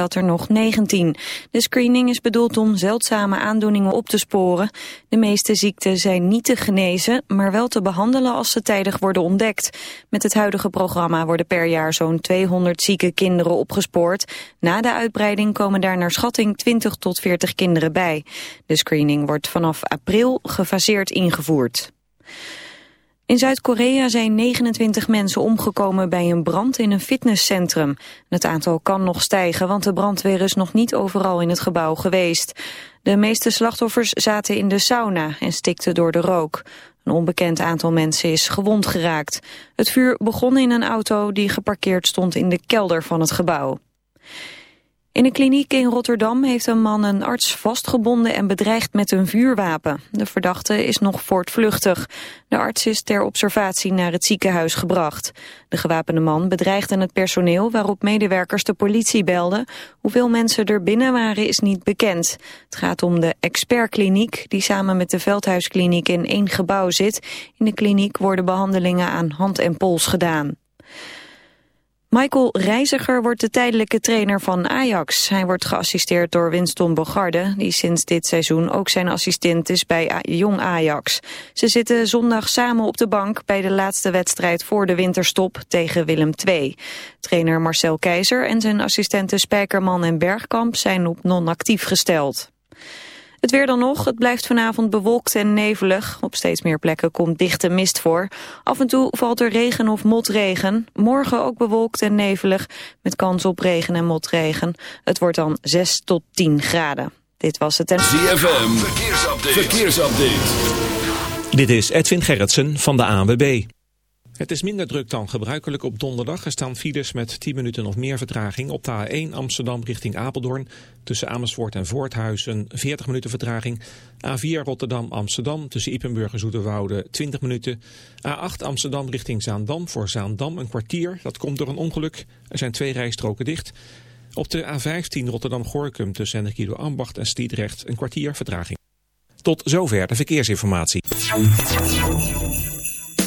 dat er nog 19. De screening is bedoeld om zeldzame aandoeningen op te sporen. De meeste ziekten zijn niet te genezen, maar wel te behandelen als ze tijdig worden ontdekt. Met het huidige programma worden per jaar zo'n 200 zieke kinderen opgespoord. Na de uitbreiding komen daar naar schatting 20 tot 40 kinderen bij. De screening wordt vanaf april gefaseerd ingevoerd. In Zuid-Korea zijn 29 mensen omgekomen bij een brand in een fitnesscentrum. Het aantal kan nog stijgen, want de brandweer is nog niet overal in het gebouw geweest. De meeste slachtoffers zaten in de sauna en stikten door de rook. Een onbekend aantal mensen is gewond geraakt. Het vuur begon in een auto die geparkeerd stond in de kelder van het gebouw. In een kliniek in Rotterdam heeft een man een arts vastgebonden en bedreigd met een vuurwapen. De verdachte is nog voortvluchtig. De arts is ter observatie naar het ziekenhuis gebracht. De gewapende man bedreigde het personeel waarop medewerkers de politie belden. Hoeveel mensen er binnen waren is niet bekend. Het gaat om de expertkliniek die samen met de Veldhuiskliniek in één gebouw zit. In de kliniek worden behandelingen aan hand en pols gedaan. Michael Reiziger wordt de tijdelijke trainer van Ajax. Hij wordt geassisteerd door Winston Bogarde, die sinds dit seizoen ook zijn assistent is bij Jong Ajax. Ze zitten zondag samen op de bank bij de laatste wedstrijd voor de winterstop tegen Willem II. Trainer Marcel Keizer en zijn assistenten Spijkerman en Bergkamp zijn op non-actief gesteld. Het weer dan nog. Het blijft vanavond bewolkt en nevelig. Op steeds meer plekken komt dichte mist voor. Af en toe valt er regen of motregen. Morgen ook bewolkt en nevelig met kans op regen en motregen. Het wordt dan 6 tot 10 graden. Dit was het en... ZFM. Verkeersupdate. Verkeersupdate. Dit is Edwin Gerritsen van de ANWB. Het is minder druk dan gebruikelijk op donderdag. Er staan files met 10 minuten of meer vertraging. Op de A1 Amsterdam richting Apeldoorn. Tussen Amersfoort en Voorthuizen 40 minuten vertraging. A4 Rotterdam-Amsterdam tussen Ippenburg en Zoeterwoude 20 minuten. A8 Amsterdam richting Zaandam voor Zaandam een kwartier. Dat komt door een ongeluk. Er zijn twee rijstroken dicht. Op de A15 Rotterdam-Gorkum tussen Hennekido Ambacht en Stiedrecht een kwartier vertraging. Tot zover de verkeersinformatie.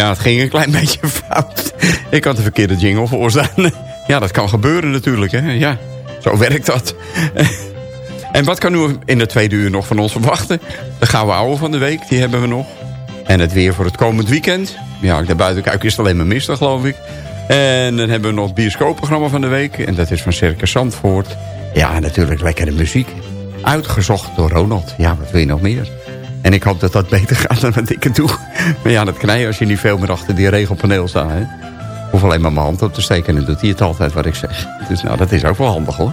Ja, het ging een klein beetje fout. Ik had de verkeerde jingle voorstaan. Ja, dat kan gebeuren natuurlijk. Hè? Ja, zo werkt dat. En wat kan u in de tweede uur nog van ons verwachten? De gouden ouwe van de week, die hebben we nog. En het weer voor het komend weekend. Ja, ik naar buiten kijk is het alleen maar mistig, geloof ik. En dan hebben we nog het bioscoopprogramma van de week. En dat is van Circus Zandvoort. Ja, natuurlijk lekkere muziek. Uitgezocht door Ronald. Ja, wat wil je nog meer? En ik hoop dat dat beter gaat dan wat ik het doe. Maar ja, dat knijden als je niet veel meer achter die regelpaneel staat. Hè. Alleen maar mijn hand op te steken en dan doet hij het altijd wat ik zeg. Dus nou, dat is ook wel handig hoor.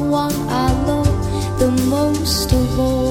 most of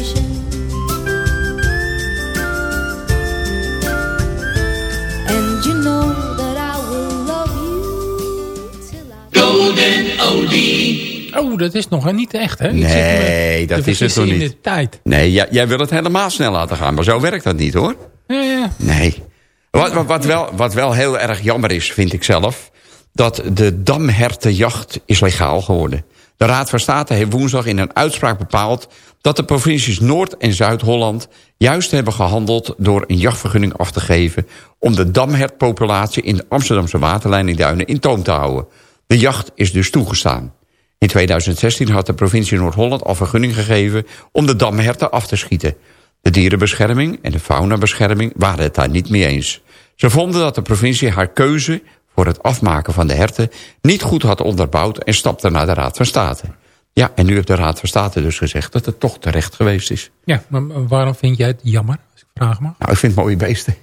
Oh, dat is nog niet echt, hè? Ik Nee, dat is het vergissen nog in niet. de tijd. Nee, jij, jij wil het helemaal snel laten gaan. Maar zo werkt dat niet hoor. Ja, ja. Nee. Wat, wat, wat, wel, wat wel heel erg jammer is, vind ik zelf... dat de damhertenjacht is legaal geworden. De Raad van State heeft woensdag in een uitspraak bepaald... dat de provincies Noord- en Zuid-Holland juist hebben gehandeld... door een jachtvergunning af te geven... om de damhertpopulatie in de Amsterdamse waterleidingduinen in toom te houden. De jacht is dus toegestaan. In 2016 had de provincie Noord-Holland al vergunning gegeven... om de damherten af te schieten. De dierenbescherming en de faunabescherming waren het daar niet mee eens. Ze vonden dat de provincie haar keuze voor het afmaken van de herten... niet goed had onderbouwd en stapte naar de Raad van State. Ja, en nu heeft de Raad van State dus gezegd dat het toch terecht geweest is. Ja, maar waarom vind jij het jammer, als ik vraag mag? Nou, ik vind het mooie beesten.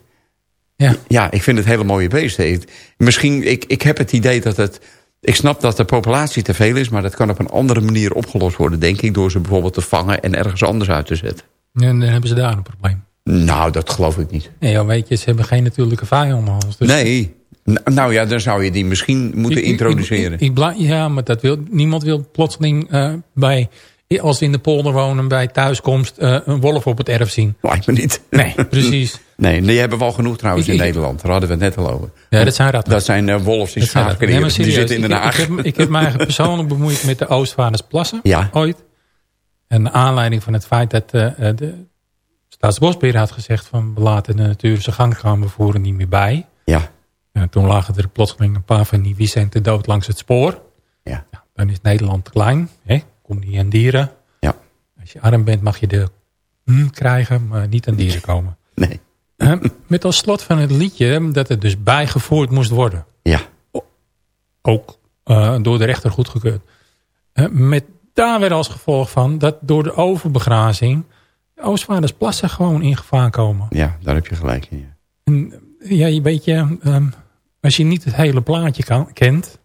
Ja. Ja, ik vind het hele mooie beesten. Ik- misschien, ik, ik heb het idee dat het... Ik snap dat de populatie te veel is... maar dat kan op een andere manier opgelost worden, denk ik... door ze bijvoorbeeld te vangen en ergens anders uit te zetten. En dan hebben ze daar een probleem. Nou, dat geloof ik niet. Nee, ja, weet je, ze hebben geen natuurlijke vijanden. Dus Nee. Nou ja, dan zou je die misschien moeten Ik- introduceren. Ik, ja, maar dat wil, niemand wil plotseling eh, bij, als we in de polder wonen bij thuiskomst eh, een wolf op het erf zien. Lijkt me niet. Nee, precies. Nee, die hebben we al genoeg trouwens Ik- in ik- Nederland. Daar hadden we het net al over. Ja, dat zijn ratten. Dat zijn eh, wolfs. Nee, schaapskrieren. Die zitten in Den ik, Haag. ik, heb, ik heb mij eigenlijk persoonlijk bemoeid met de Oostvaardersplassen. Ja. Ooit. En aanleiding van het feit dat eh, eh, de Staatsbosbeheer had gezegd... van we laten de natuur zijn gang gaan, we voeren niet meer bij. Ja, En toen lagen er plotseling een paar van die Vicenten dood langs het spoor. ja. Dan is Nederland te klein. Hè? Kom niet aan dieren. Als je arm bent mag je de hm krijgen, maar niet aan dieren komen. Nee. Met als slot van het liedje dat het dus bijgevoerd moest worden. Ja. Ook eh, door de rechter goedgekeurd. Met daar weer als gevolg van dat door de overbegrazing... Oostvaardersplassen gewoon in gevaar komen. Ja, daar heb je gelijk in. Ja. En, ja, je weet je, ehm, als je niet het hele plaatje kan, kent...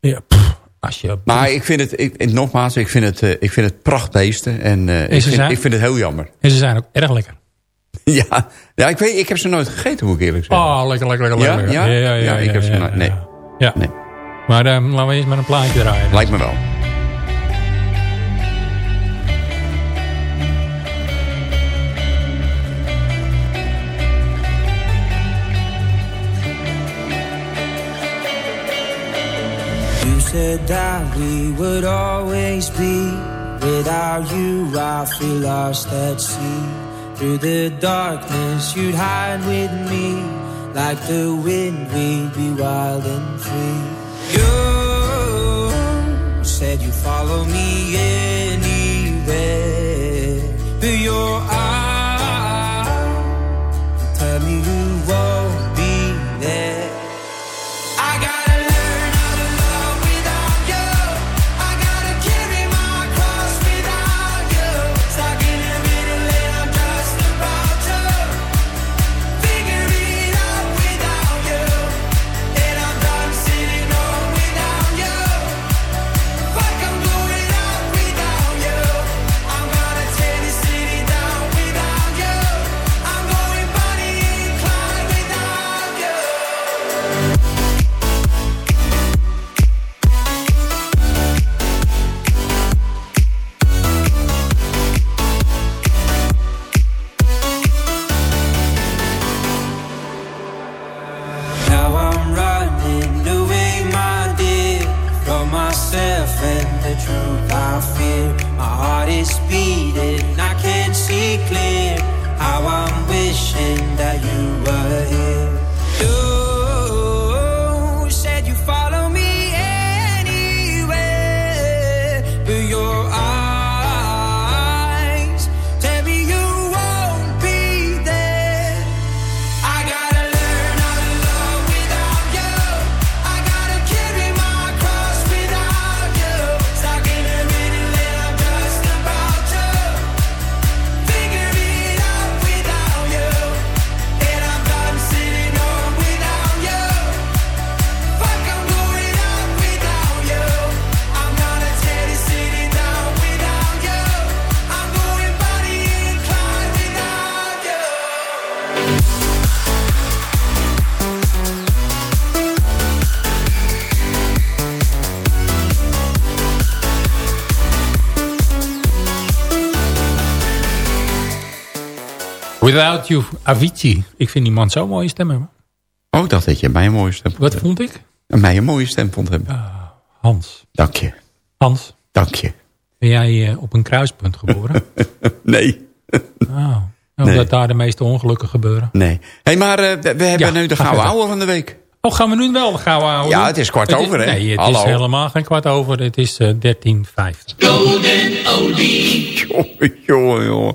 Ja, pff, als je, Maar ik vind het, ik, nogmaals, ik vind het, eh, ik vind het prachtbeesten. En eh, ik, vind, zijn- ik vind het heel jammer. en ze zijn ook erg lekker. Ja, ja ik, weet, ik heb ze nooit gegeten, moet ik eerlijk zeggen. Oh, lekker, lekker, lekker. Ja? lekker. Ja? Ja, ik heb ze nooit- nee. Ja. Nee. Maar ehm, laten we eens met een plaatje draaien. Lijkt me wel. You said that we would always be. Without you, I feel lost at sea. Through the darkness, you'd hide with me. Like the wind, we'd be wild and free. You said you follow me anywhere. Without You, Avicii. Ik vind die man zo'n mooie stem hebben. Oh, ik dacht dat je mij een mooie stem vond Wat hebben. vond ik? Mij een mooie stem vond hebben. Hans. Dank je. Hans, Dank je. ben jij eh, op een kruispunt geboren? Nee. oh. Nee. Omdat daar de meeste ongelukken gebeuren. Nee. Hé, hey, maar eh, we hebben Ja, nu de gouden ouwe van de week. Oh, gaan we nu wel gauw houden? Ja, het is kwart over, hè? Nee, het Hallo. is helemaal geen kwart over. Het is eh 13.50. Jongen, jongen, jongen.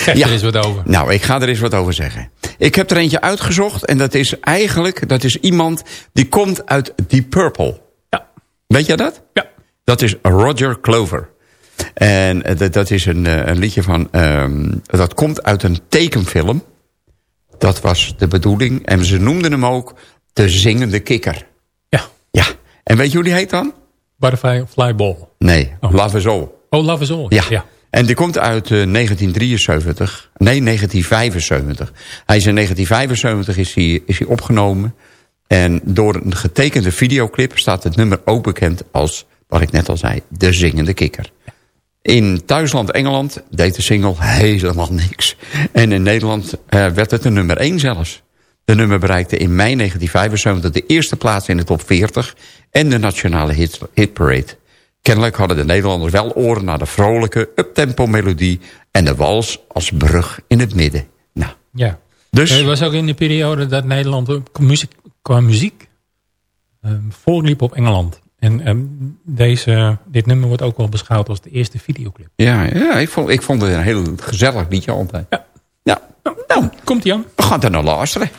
Geef Ja. er eens wat over. Nou, ik ga er eens wat over zeggen. Ik heb er eentje uitgezocht en dat is eigenlijk dat is iemand die komt uit Deep Purple. Ja. Weet jij dat? Ja. Dat is Roger Clover. En eh, dat, dat is een, eh, een liedje van... ehm, dat komt uit een tekenfilm. Dat was de bedoeling. En ze noemden hem ook de zingende kikker. Ja. Ja. En weet je hoe die heet dan? Butterfly Flyball. Nee, Oh. Love is All. Oh, Love is All. Ja. En die komt uit eh, 1973. Nee, 1975. Hij is in 1975 is hij, is hij opgenomen. En door een getekende videoclip staat het nummer ook bekend als, wat ik net al zei, De Zingende Kikker. In thuisland Engeland deed de single helemaal niks. En in Nederland eh, werd het een nummer 1 zelfs. De nummer bereikte in mei 1975 de eerste plaats in de top 40... en de nationale hit, hitparade. Kennelijk hadden de Nederlanders wel oren naar de vrolijke, uptempo melodie... en de wals als brug in het midden. Nou, Ja. dus... Het was ook in de periode dat Nederland muziek, qua muziek eh, voorliep op Engeland. En ehm, deze, dit nummer wordt ook wel beschouwd als de eerste videoclip. Ja, ja ik, vond, ik vond het een heel gezellig liedje altijd. Ja. Ja, nou, Komt ie aan? we gaan er naar luisteren.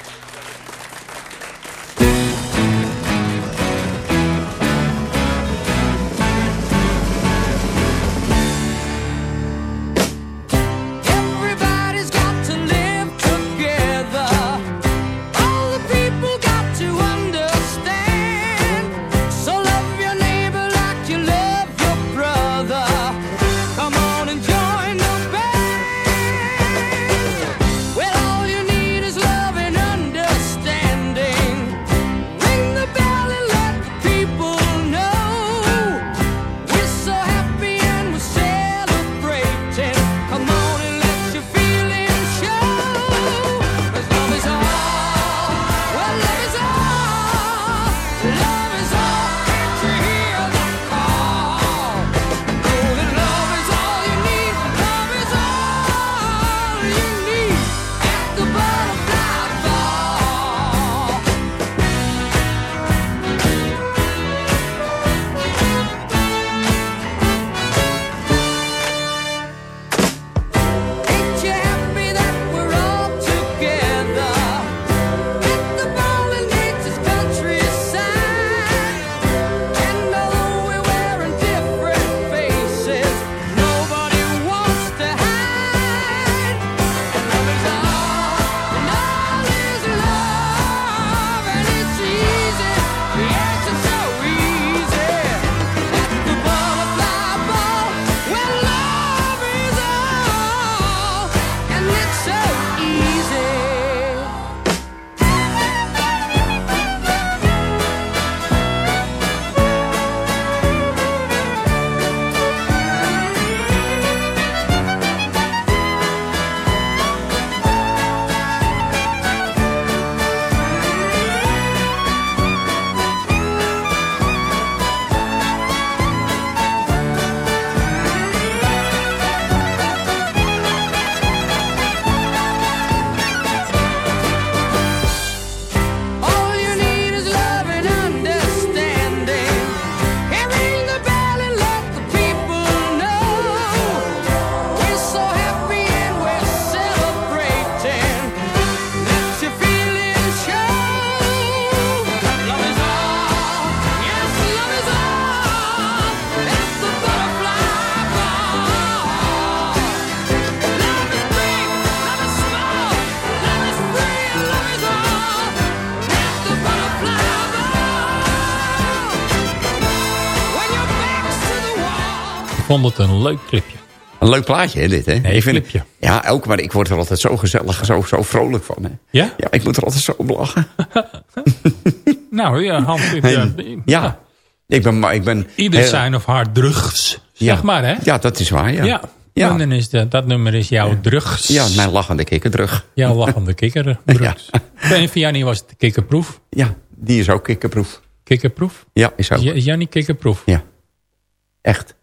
Vond het een leuk clipje. Een leuk plaatje, hè, dit, hè? Nee, ik vind clipje. het, Ja, ook, maar ik word er altijd zo gezellig, zo, zo vrolijk van. Hè. Ja? Ja, ik moet er altijd zo op lachen. Nou ja, Hans, En- eh, ja, ik ben... maar Ik ben Ieder heel- zijn of haar drugs. ja. Zeg maar, hè? Ja, dat is waar, ja. Ja. Ja. En dan is dat, dat nummer is jouw drugs. Ja, mijn lachende kikker terug. Jouw lachende kikker. Drugs. En voor Jannie was het de kikkerproef. Ja, die is ook kikkerproef. Kikkerproef. Ja, is ook. Ja, Jannie kikkerproef. Ja. Echt.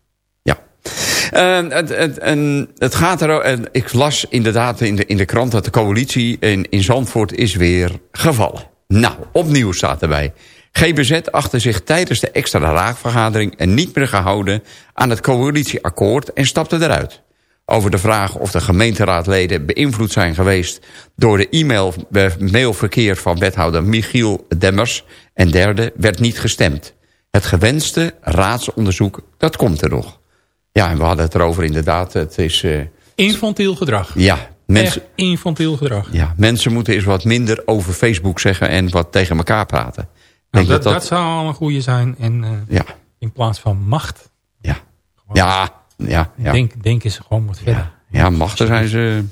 Ja. Eh, het, het, het gaat er... ik las inderdaad in de, in de krant dat de coalitie in, in Zandvoort is weer gevallen. Nou, opnieuw staat erbij. GBZ achter zich tijdens de extra raadvergadering... en niet meer gehouden aan het coalitieakkoord en stapte eruit. Over de vraag of de gemeenteraadleden beïnvloed zijn geweest... door de e-mail eh, mailverkeer van wethouder Michiel Demmers... en derde werd niet gestemd. Het gewenste raadsonderzoek, dat komt er nog. Ja, en we hadden het erover inderdaad. Het is, eh, Infantiel gedrag. ja, mensen, Echt infantiel gedrag. ja, mensen moeten eens wat minder over Facebook zeggen... en wat tegen elkaar praten. Nou, Denk dat, dat, zou al een goede zijn. En eh, Ja, in plaats van macht, ja, ja, ja, ja. denk, denken ze gewoon wat verder. ja, ja machten zijn ze...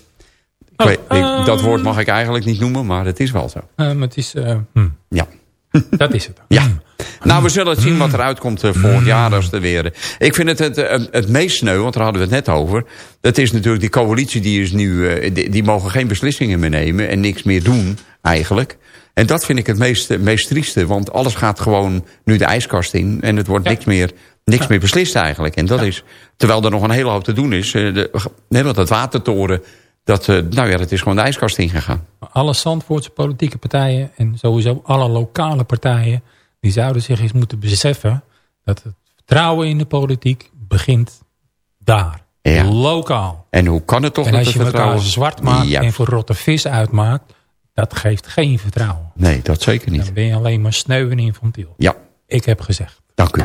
Ik Oh, weet, ik- dat ehm. woord mag ik eigenlijk niet noemen, maar het is wel zo. Maar het is... eh, hm, Ja. Dat is het. Ja. Nou, we zullen het zien wat eruit komt eh, volgend jaar. Als er weer. Ik vind het het, het, het meest sneu, want daar hadden we het net over. Dat is natuurlijk die coalitie, die is nu. eh, die, die mogen geen beslissingen meer nemen en niks meer doen, eigenlijk. En dat vind ik het meest, eh, meest trieste, want alles gaat gewoon nu de ijskast in. En het wordt Ja. niks, meer, niks meer beslist eigenlijk. En dat is, terwijl er nog een hele hoop te doen is. eh, De, nee, want dat watertoren, dat, nou ja, dat is gewoon de ijskast ingegaan. Alle Zandvoortse politieke partijen en sowieso alle lokale partijen... die zouden zich eens moeten beseffen dat het vertrouwen in de politiek begint daar. Ja. Lokaal. En hoe kan het toch En dat als het je elkaar vertrouwen... zwart maakt Ja. en voor rotte vis uitmaakt, dat geeft geen vertrouwen. Nee, dat zeker niet. Dan ben je alleen maar sneu en infantiel. Ja, Ik heb gezegd. dank u.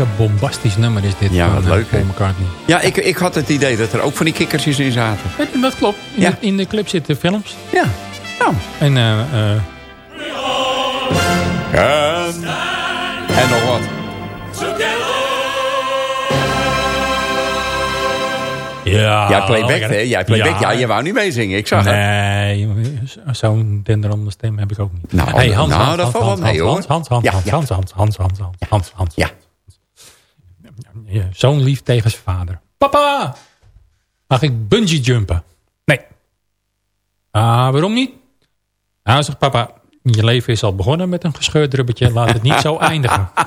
lekker bombastisch nummer is dit. Ja, van, wat eh, leuk, Paul hè? McCartney. Ja, ik, ik had het idee dat er ook van die kikkertjes in zaten. Ja, Dat klopt. In, Ja. de, in de clip zitten films. Ja. Nou. En eh, eh, En, en nog wat. ja, Jij playback, hè? Jij playback. Ja. Ja. je wou niet meezingen. Ik zag het. Nee, zo'n denderende stem heb ik ook niet. Nou, hey, Hans, nou, Hans, dat Hans, valt wel Hans, mee, hoor. Hans, Hans, Hans, Hans. Hans, Hans, Hans, Hans, Hans, Hans, Hans. Ja. Zo'n zoon lief tegen zijn vader. Papa, mag ik bungee jumpen? Nee. Ah, waarom niet? Nou, zegt papa, je leven is al begonnen met een gescheurd rubbertje. Laat het niet zo eindigen.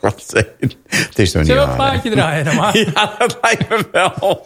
God, het is nog niet Zullen we een plaatje draaien dan maar? Ja, dat lijkt me wel.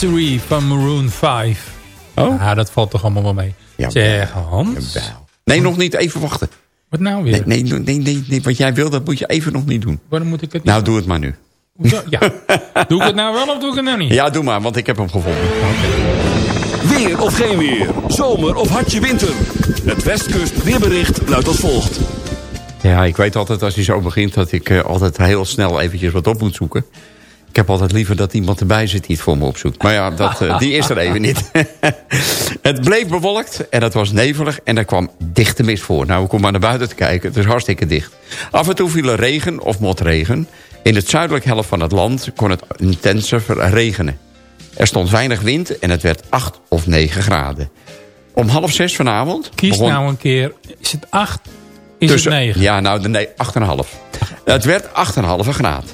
Misery van Maroon 5. Oh? Ja, dat valt toch allemaal wel mee. Ja, zeg, Hans. Jawel. Nee, nog niet. Even wachten. Wat nou weer? Nee, nee, nee, nee, nee, wat jij wil, dat moet je even nog niet doen. Waarom moet ik het niet Nou, doe het maar nu. Hoezo? Ja. Doe ik het nou wel of doe ik het nou niet? Ja, doe maar, want ik heb hem gevonden. Weer of geen weer. Zomer of hartje winter. Het Westkust weerbericht luidt als volgt. Ja, ik weet altijd als hij zo begint dat ik eh, altijd heel snel eventjes wat op moet zoeken. Ik heb altijd liever dat iemand erbij zit die het voor me opzoekt. Maar ja, dat, eh, die is er even niet. het bleef bewolkt en het was nevelig en er kwam dichte mist voor. Nou, ik kom maar naar buiten te kijken. Het is hartstikke dicht. Af en toe viel er regen of motregen. In het zuidelijke helft van het land kon het intenser regenen. Er stond weinig wind en het werd 8 of 9 graden. Om half zes vanavond... Kies begon- nou een keer. Is het 8? Is Tussen- het 9? Ja, nou, de- nee, 8,5. Het werd 8,5 graad.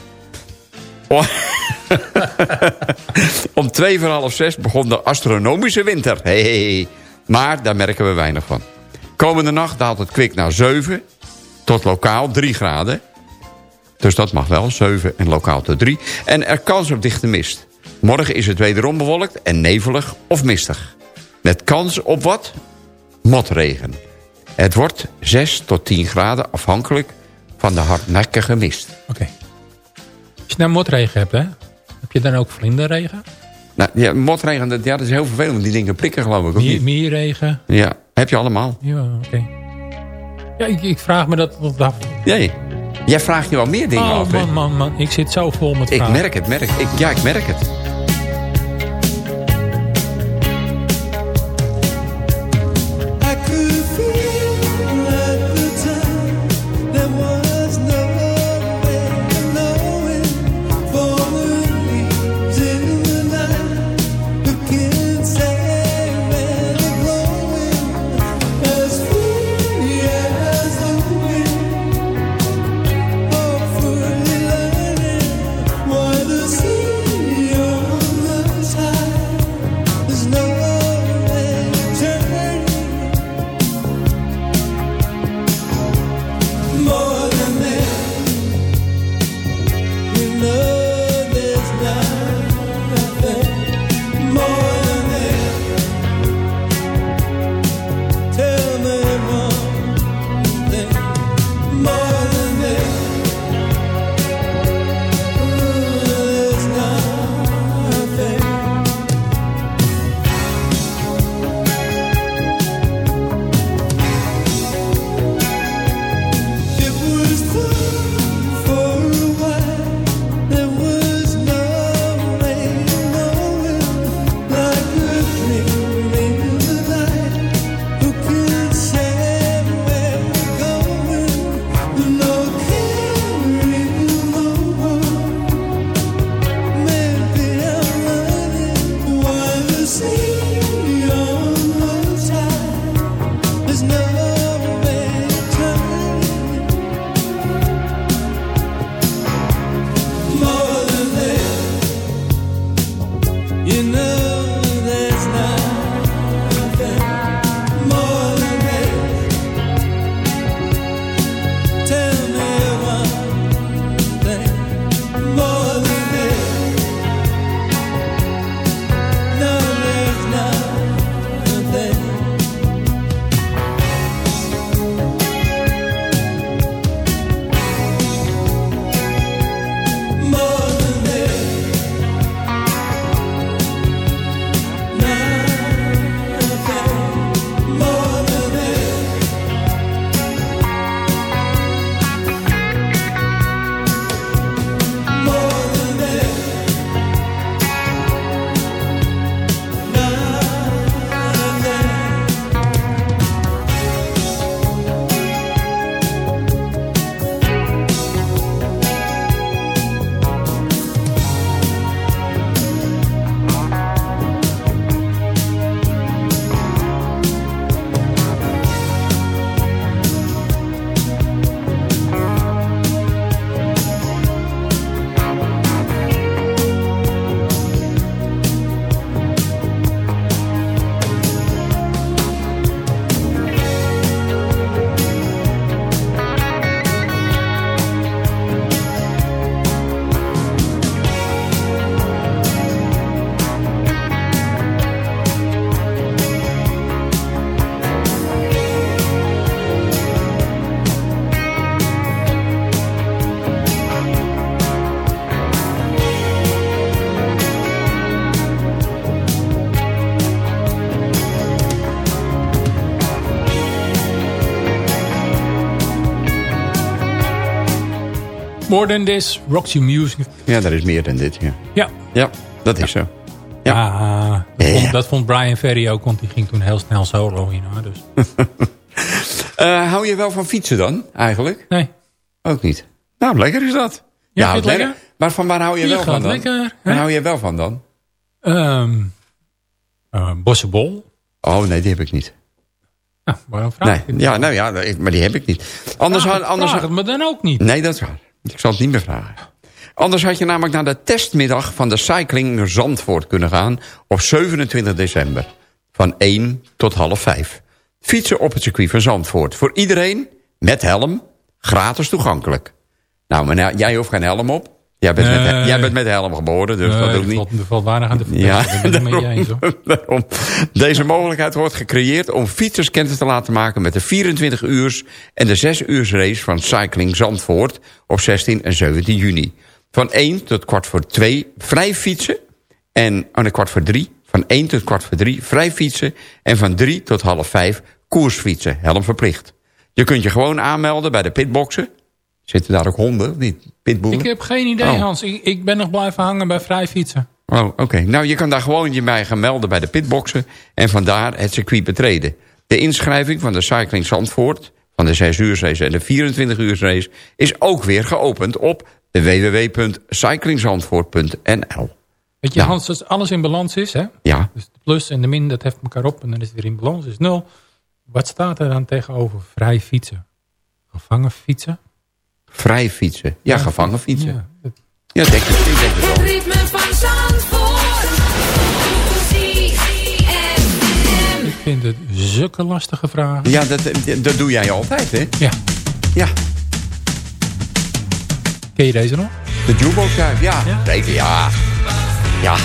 Om twee voor half zes begon de astronomische winter. Hey, hey, hey. Maar daar merken we weinig van. Komende nacht daalt het kwik naar 7 tot lokaal 3 graden. Dus dat mag wel, 7 en lokaal tot 3. En er kans op dichte mist. Morgen is het wederom bewolkt en nevelig of mistig. Met kans op wat? Motregen. Het wordt 6 tot 10 graden afhankelijk van de hardnekkige mist. Oké. Je nou motregen hebt, hè? Heb je dan ook vlinderregen? Nou, ja, motregen, dat, ja, dat is heel vervelend. Die dingen prikken geloof ik, Mier, niet? mierregen? Ja, heb je allemaal. Ja, oké. Ja, ik, ik vraag me dat af. Nee. Jij vraagt je wel meer dingen Oh af, man, man, man. Ik zit zo vol met Ik merk het, merk ik, Ja, ik merk het. More Than This, Roxy Music. Ja, dat is meer dan dit, ja. Ja, Ja, dat is zo. Ja. Ah, dat, Ja. vond, dat vond Brian Ferry ook, want die ging toen heel snel solo in. Hoor, dus. Eh, hou je wel van fietsen dan, eigenlijk? Nee, Ook niet. Nou, lekker is dat. Ja, lekker? Maar van waar hou je Je wel van dan? lekker? Waar hou je wel van dan? Ehm eh, Bossenbol. Oh, nee, die heb ik niet. Nou, waarom vraag Nee, ik het? ja, nou ja, maar die heb ik niet. Anders, Vraag had, anders, vraag het me dan ook niet. Nee, dat is waar. Ik zal het niet meer vragen. Anders had je namelijk naar de testmiddag van de Cycling Zandvoort kunnen gaan... op 27 december. Van 1 tot half 5. Fietsen op het circuit van Zandvoort. Voor iedereen, met helm, gratis toegankelijk. Nou, maar nou, jij hoeft geen helm op. Jij bent, met, jij bent met helm geboren, dus dat er ook niet. er valt weinig aan te Ja, ik je eens, hoor. daarom. Deze mogelijkheid wordt gecreëerd om fietsers kennis te laten maken... met de 24 uurs en de 6 uurs race van Cycling Zandvoort... op 16 en 17 juni. Van 1 tot kwart voor 2 vrij fietsen... en aan de kwart voor 3, van 1 tot kwart voor 3 vrij fietsen... en van 3 tot half 5 koersfietsen, helm verplicht. Je kunt je gewoon aanmelden bij de pitboxen. Zitten daar ook honden, of niet? Pitboeren? Ik heb geen idee, Oh. Hans. Ik, ik ben nog blijven hangen bij vrij fietsen. Oh, oké. Nou, je kan daar gewoon je bij gaan melden bij de pitboxen... en vandaar het circuit betreden. De inschrijving van de Cycling Zandvoort... van de 6 uur race en de 24 uur race... is ook weer geopend op www.cyclingzandvoort.nl. Weet je, Nou. Hans, als alles in balans is, hè? Ja, Dus de plus en de min, dat heft elkaar op en dan is het weer in balans, is nul. Wat staat er dan tegenover vrij fietsen? Gevangen fietsen? Vrij fietsen. Ja, gevangen fietsen. Ja, denk ik, ik denk het wel. ritme van Zandvoort. ZFM. ik vind het zulke lastige vragen. Ja, dat, dat doe jij altijd, hè? Ja. Ja, Ken je deze nog? de jukebox ja. Ja, Ja? zeker, ja. Ja.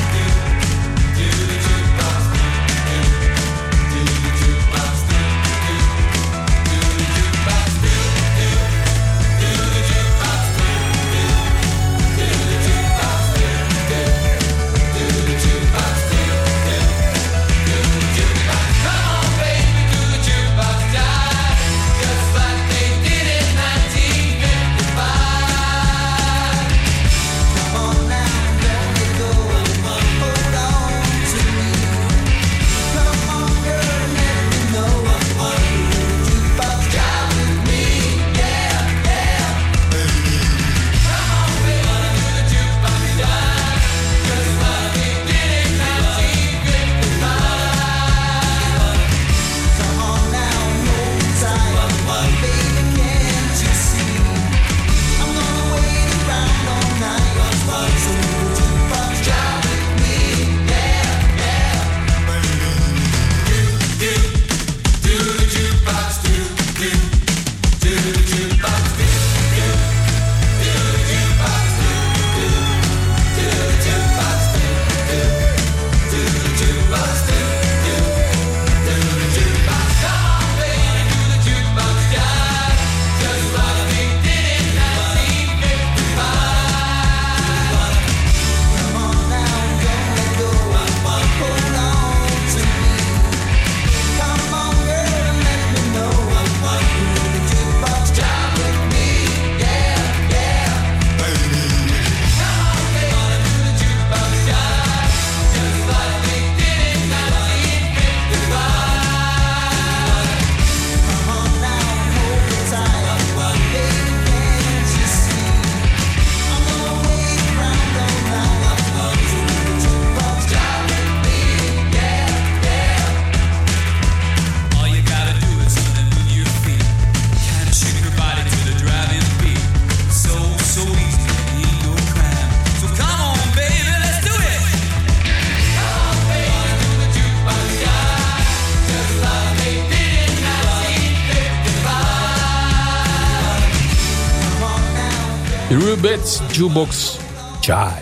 Rubets Jukebox Jive.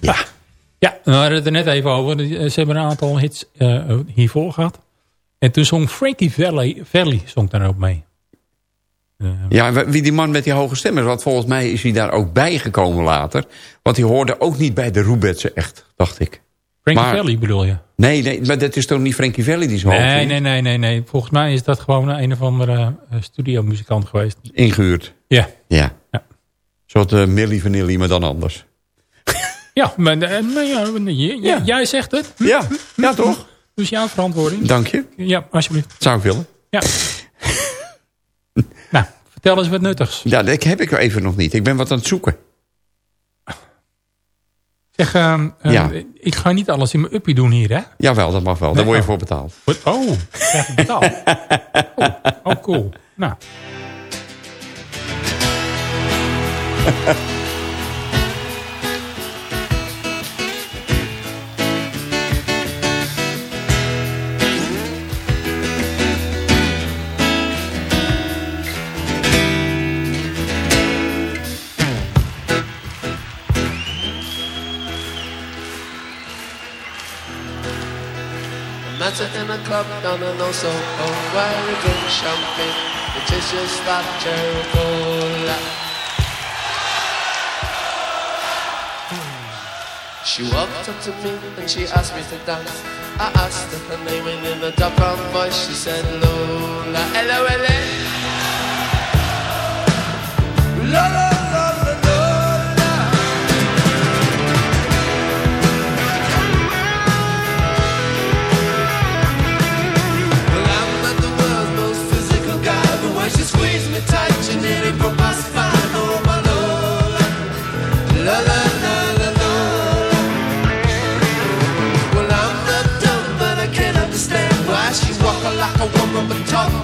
Ja. Ja, we hadden het er net even over. Ze hebben een aantal hits eh, hiervoor gehad. En toen zong Frankie Valley, Valley zong daar ook mee. Eh, Ja, wie die man met die hoge stem is. Want volgens mij is hij daar ook bijgekomen later. Want die hoorde ook niet bij de Roebetsen echt, dacht ik. Frankie Maar- Valley bedoel je? Nee, nee, maar dat is toch niet Frankie Valli die zo Nee, nee, nee, nee, nee. Volgens mij is dat gewoon een of andere studiomuzikant geweest. Ingehuurd. Ja. Ja soort uh, Milli Vanilli, maar dan anders. Ja, maar, eh, ja, ja, jij zegt het. Ja, hm, hm, ja hm, toch? Dus jouw verantwoording. Dank je. Ja, alsjeblieft. Zou ik willen. Ja. nou, vertel eens wat nuttigs. Ja, dat heb ik even nog niet. Ik ben wat aan het zoeken. Zeg, ehm, ehm, ja. ik ga niet alles in mijn uppie doen hier, hè? Jawel, dat mag wel. Daar word je oh. voor betaald. Oh, krijg ik betaald? oh, oh, cool. Nou... in a club down in Oso, oh, where we drink champagne. It is just like Jericho. She walked up to me and she asked me to dance. I asked her her name and in a dark brown voice she said Lola, L-O-L-A. Lola. from the top.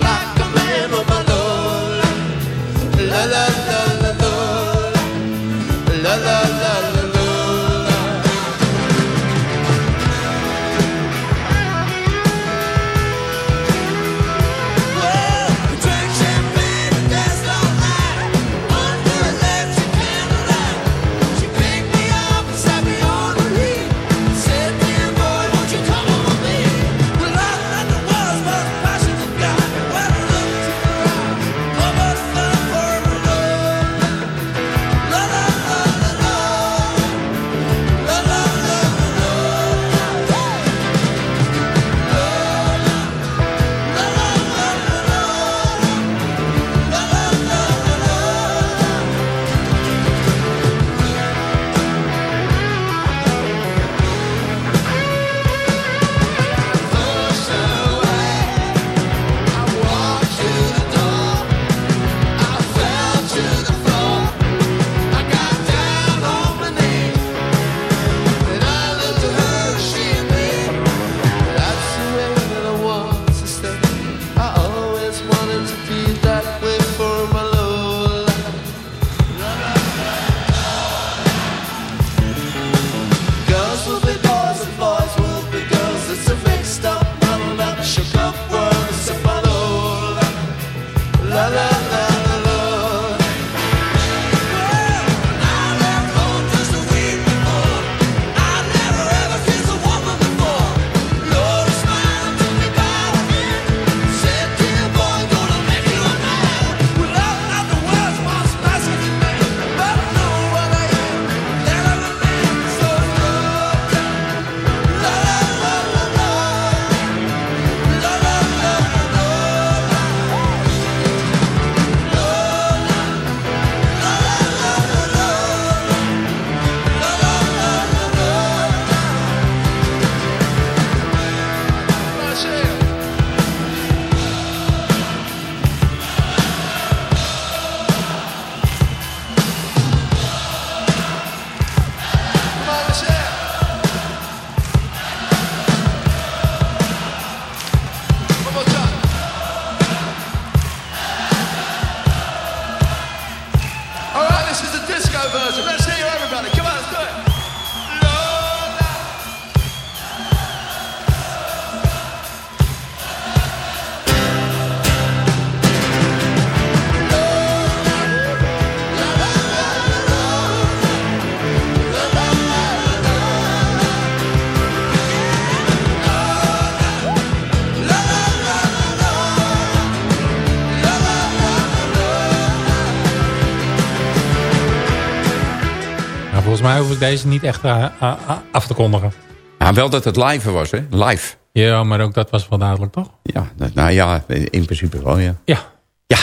volgens mij hoef ik deze niet echt eh, eh, eh, af te kondigen. Ja, wel dat het live was, hè? Live. Ja, maar ook dat was wel duidelijk, toch? Ja, nou ja, in principe wel, ja. Ja. Ja.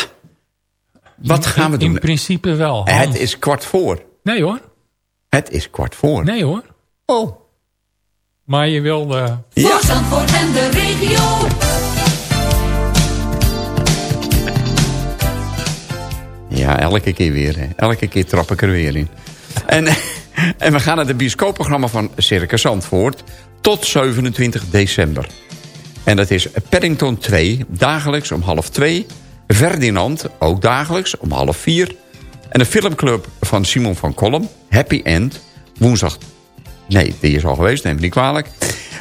Wat gaan we doen? In principe wel. Het is kwart voor. Nee hoor. Het is kwart voor. Nee hoor. Oh. Maar je wilde... Ja. Voor en de regio. Ja, elke keer weer. Hè. Elke keer trap ik er weer in. En en we gaan naar het bioscoopprogramma van Circus Zandvoort... tot 27 december. En dat is Paddington 2, dagelijks om half 2. Ferdinand, ook dagelijks om half 4. En de filmclub van Simon van Kolm, Happy End... woensdag... Nee, die is al geweest, neem me niet kwalijk.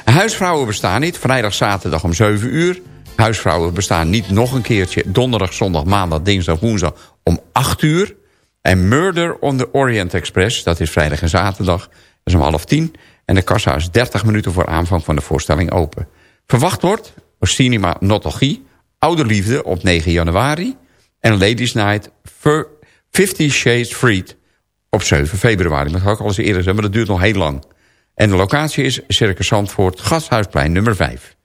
Huisvrouwen bestaan niet, vrijdag, zaterdag om 7 uur. Huisvrouwen bestaan niet nog een keertje... donderdag, zondag, maandag, dinsdag, woensdag om 8 uur. En Murder on the Orient Express, dat is vrijdag en zaterdag... dat is om half 10. En de kassa is 30 minuten voor aanvang van de voorstelling open. Verwacht wordt Cinema Nostalgie, Oude Liefde op 9 januari... en Ladies Night Fifty Shades Freed op 7 februari. Dat had ik al eens eerder zeggen, maar dat duurt nog heel lang. En de locatie is Circus Zandvoort, Gasthuisplein nummer 5.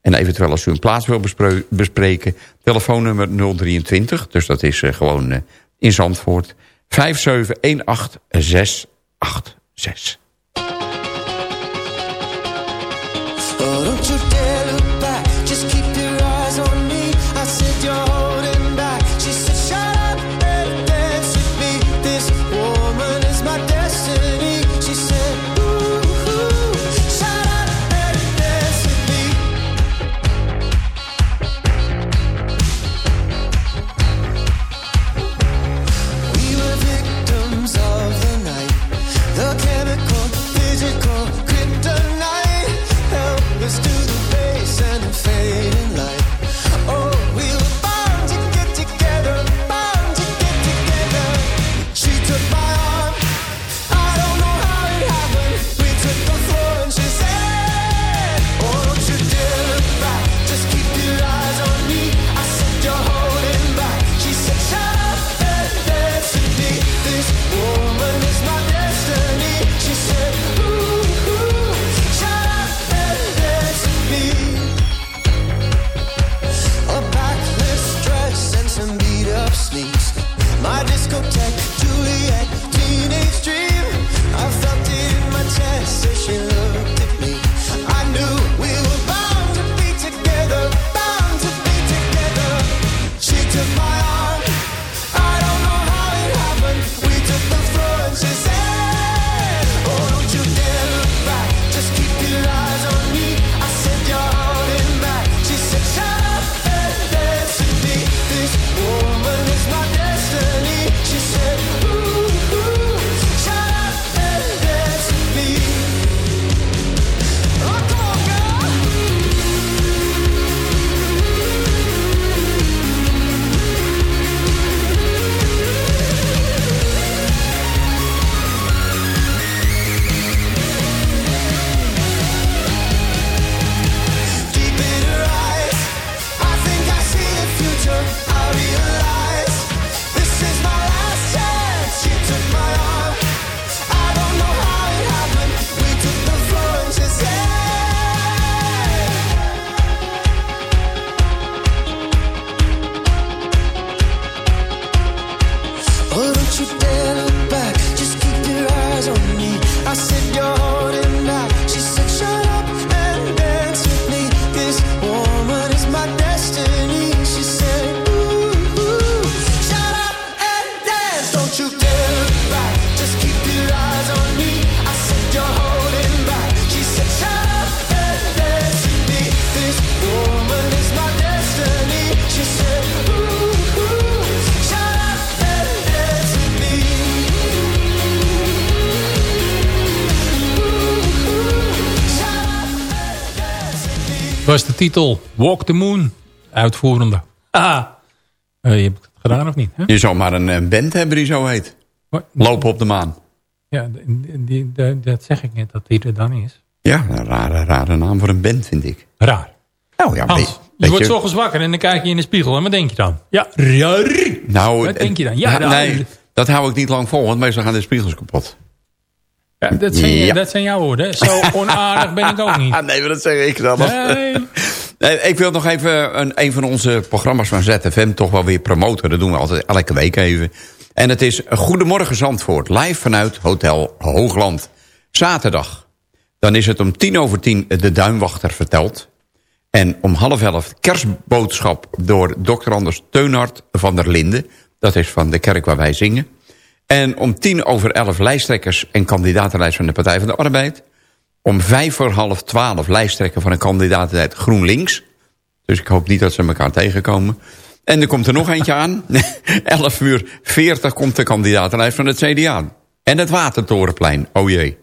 En eventueel als u een plaats wil bespre- bespreken... telefoonnummer 023, dus dat is eh, gewoon eh, in Zandvoort... 5718686. Titel Walk the Moon. Uitvoerende. Ah. Eh, je hebt het gedaan of niet? Hè? Je zou maar een, een band hebben die zo heet. Lopen op de maan. Ja, die, die- die- dat zeg ik net, dat die er dan is. Ja, een rare, rare naam voor een band, vind ik. Raar. Nou ja, Hans, je weet wordt ochtends wakker en dan kijk je in de spiegel. En wat denk je dan? Ja, raar. Nou, Wat denk je dan? Ja, nee, dat hou ik niet lang vol, want meestal gaan de spiegels kapot. Ja, dat, zijn, Ja. dat zijn jouw woorden. Zo onaardig ben ik ook niet. Ah, nee, maar dat zeg ik dan. Nee. Nee, ik wil nog even een, een van onze programma's van ZFM toch wel weer promoten. Dat doen we altijd elke week even. En het is Goedemorgen Zandvoort, live vanuit Hotel Hoogland. Zaterdag. Dan is het om tien over tien de Duinwachter verteld. En om half elf kerstboodschap door Dr. Anders Teunhard van der Linden. Dat is van de kerk waar wij zingen. En om tien over elf lijsttrekkers en kandidatenlijst van de Partij van de Arbeid. Om vijf voor half twaalf lijsttrekker van een kandidatenlijst GroenLinks. Dus ik hoop niet dat ze elkaar tegenkomen. En er komt er nog eentje aan. 11 uur 40 komt de kandidatenlijst van het CDA. En het Watertorenplein. Oh jee.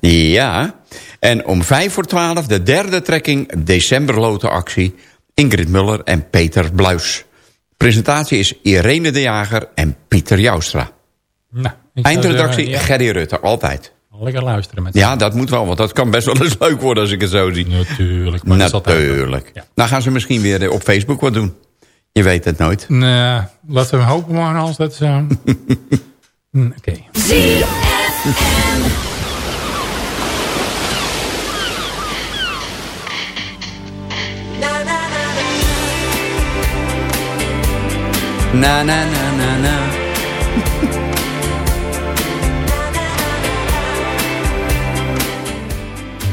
Ja. En om 5 voor 12 de derde trekking decemberlotenactie. Ingrid Muller en Peter Bluis. Presentatie is Irene de Jager en Pieter Joustra. Nou, Eindredactie ja, Gerry Rutte, altijd. Lekker luisteren met Ja, dat moet wel, want dat kan best wel eens leuk worden als ik het zo zie. Natuurlijk. Maar dat is altijd- Natuurlijk. Ja. Nou gaan ze misschien weer eh, op Facebook wat doen. Je weet het nooit. Nee, laten we hopen maar als dat zo... Hm, Oké. Na na na na na.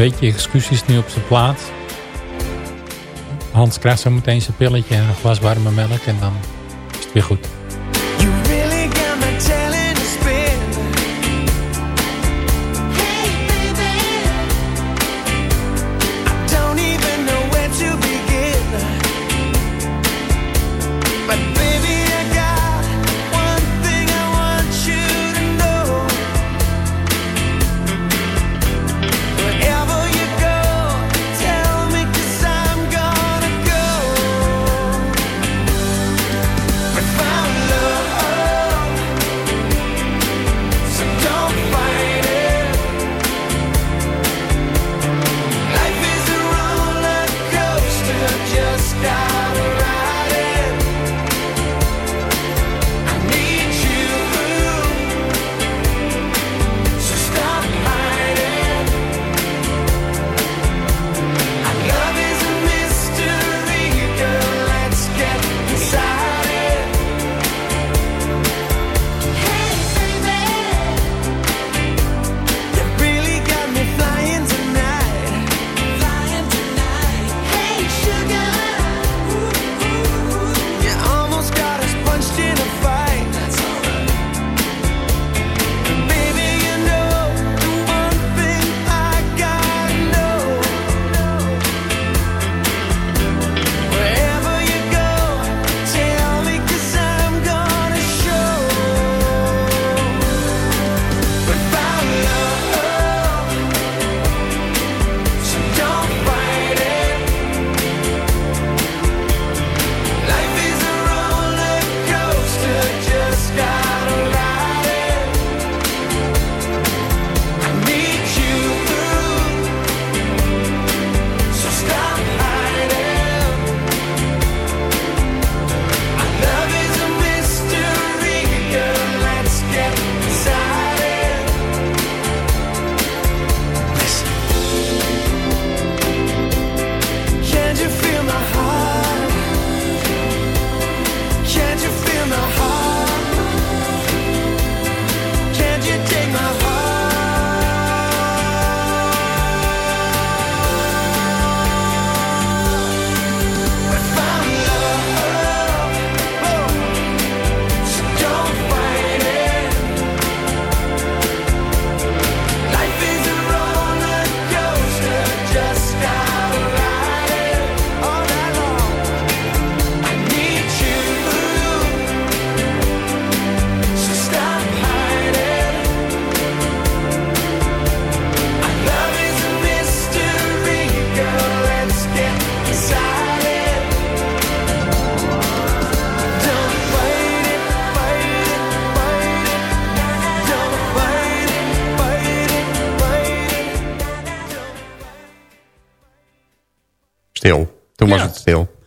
Beetje excuses nu op zijn plaats. Hans krijgt zo meteen zijn pilletje en een glas warme melk en dan is het weer goed.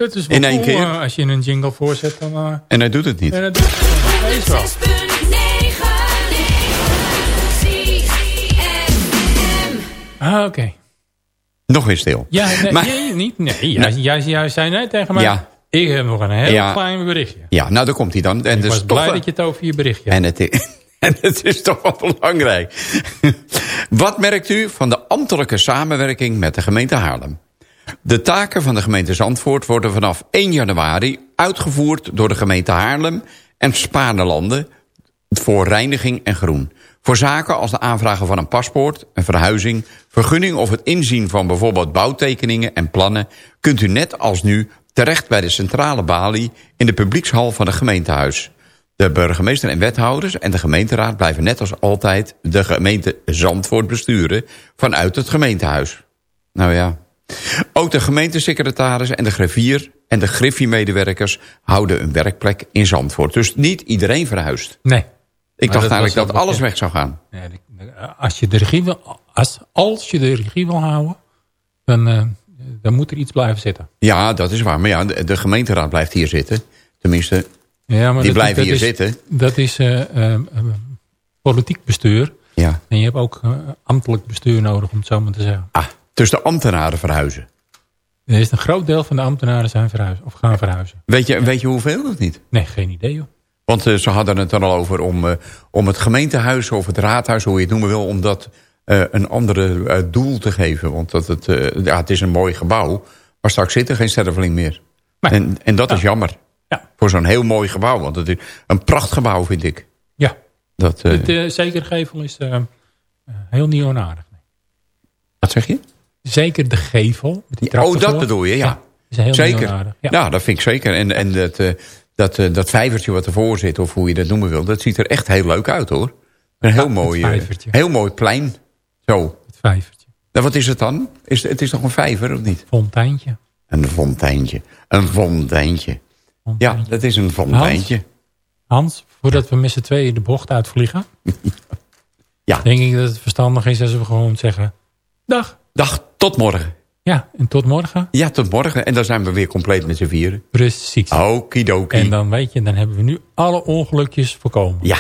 Het is wel In één cool, keer. eh, als je een jingle voorzet, dan... eh, En hij doet het niet. en dat doet het wel. Wees wel. Ah, oké. Nog weer stil. Ja, nee, Maar- niet? Nee, jij, jij, jij zei net tegen mij. Ja. Ik heb nog een heel Ja. klein berichtje. Ja, nou daar komt hij dan. En Ik dus was blij dat je het over je berichtje En het, is, en het is toch wel belangrijk. Wat merkt u van de ambtelijke samenwerking met de gemeente Haarlem? De taken van de gemeente Zandvoort worden vanaf 1 januari uitgevoerd door de gemeente Haarlem en Spaarlanden voor reiniging en groen. Voor zaken als de aanvragen van een paspoort, een verhuizing, vergunning of het inzien van bijvoorbeeld bouwtekeningen en plannen, kunt u net als nu terecht bij de centrale balie in de publiekshal van het gemeentehuis. De burgemeester en wethouders en de gemeenteraad blijven net als altijd de gemeente Zandvoort besturen vanuit het gemeentehuis. Nou ja. Ook de gemeentesecretaris en de griffier en de griffiemedewerkers houden een werkplek in Zandvoort. Dus niet iedereen verhuist. Nee. Ik dacht dat eigenlijk dat alles weg zou gaan. Als je de regie wil, als, als je de regie wil houden, dan, eh, dan moet er iets blijven zitten. Ja, dat is waar. Maar ja, de, de gemeenteraad blijft hier zitten. Tenminste, Ja, maar die dat- blijven dat hier is- zitten. Dat is eh, eh, politiek bestuur. Ja. En je hebt ook ambtelijk bestuur nodig, om het zo maar te zeggen. Ah, dus de ambtenaren verhuizen. Er is een groot deel van de ambtenaren zijn verhuizen, of gaan verhuizen. Weet je, weet je hoeveel of niet? Nee, geen idee joh. Want eh, ze hadden het er al over om, eh, om het gemeentehuis of het raadhuis, hoe je het noemen wil... om dat eh, een andere eh, doel te geven. Want dat het, ja, het is een mooi gebouw, maar straks zit er geen sterveling meer. En, en dat is jammer. Ja. Voor zo'n heel mooi gebouw. Want het is een prachtgebouw, vind ik. Ja, Dat, het zekergevel is heel nieuw en aardig. wat zeg je? Zeker de gevel. met die trap Oh, dat bedoel je, ja. is Zeker. Ja. Dat vind ik zeker. En, en dat, eh, dat, eh, dat vijvertje wat ervoor zit, of hoe je dat noemen wil... dat ziet er echt heel leuk uit, hoor. Een heel, mooi, eh, vijvertje. heel mooi plein. Zo. Het vijvertje. Nou, wat is het dan? Is, het is toch een vijver, of niet? Fonteintje. Een fonteintje. Een fonteintje. Ja, dat is een fonteintje. Hans, voordat we met z'n tweeën de bocht uitvliegen... Ja. denk ik dat het verstandig is als we gewoon zeggen... Dag. Dag, tot morgen. Ja, en tot morgen. Ja, tot morgen. En dan zijn we weer compleet met z'n vieren. Precies. Okidoki. En dan weet je, dan hebben we nu alle ongelukjes voorkomen. Ja.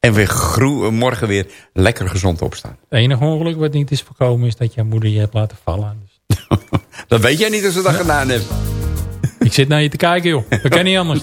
En weer groe, morgen weer lekker gezond opstaan. Het enige ongeluk wat niet is voorkomen is dat jouw moeder je hebt laten vallen. Dus Dat weet jij niet als ze dat gedaan heeft. ik zit naar je te kijken joh. Dat kan niet anders.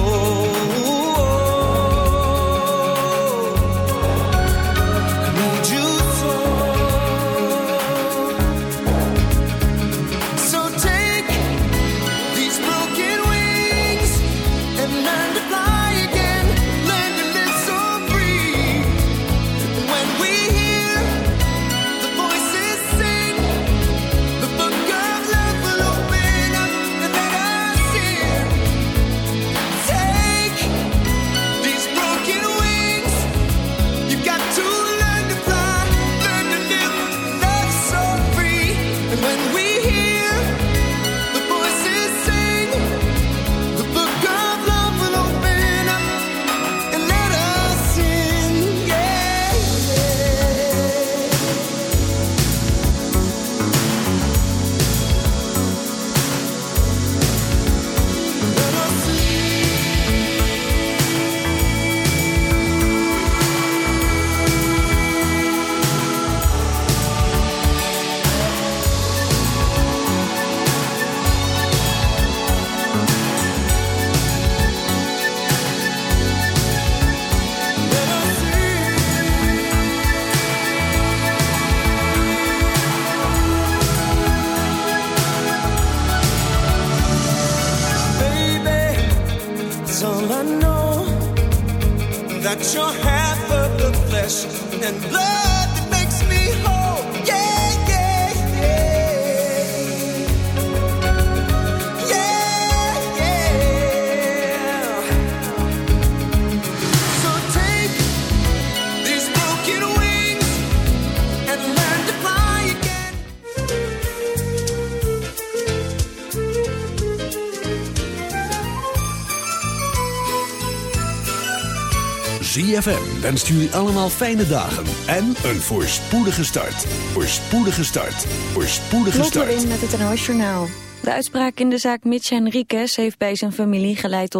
Wenst jullie allemaal fijne dagen en een voorspoedige start. Voorspoedige start. Voorspoedige Lot start. Lewin met het NOS Journaal. De uitspraak in de zaak Mitch Henriquez heeft bij zijn familie geleid tot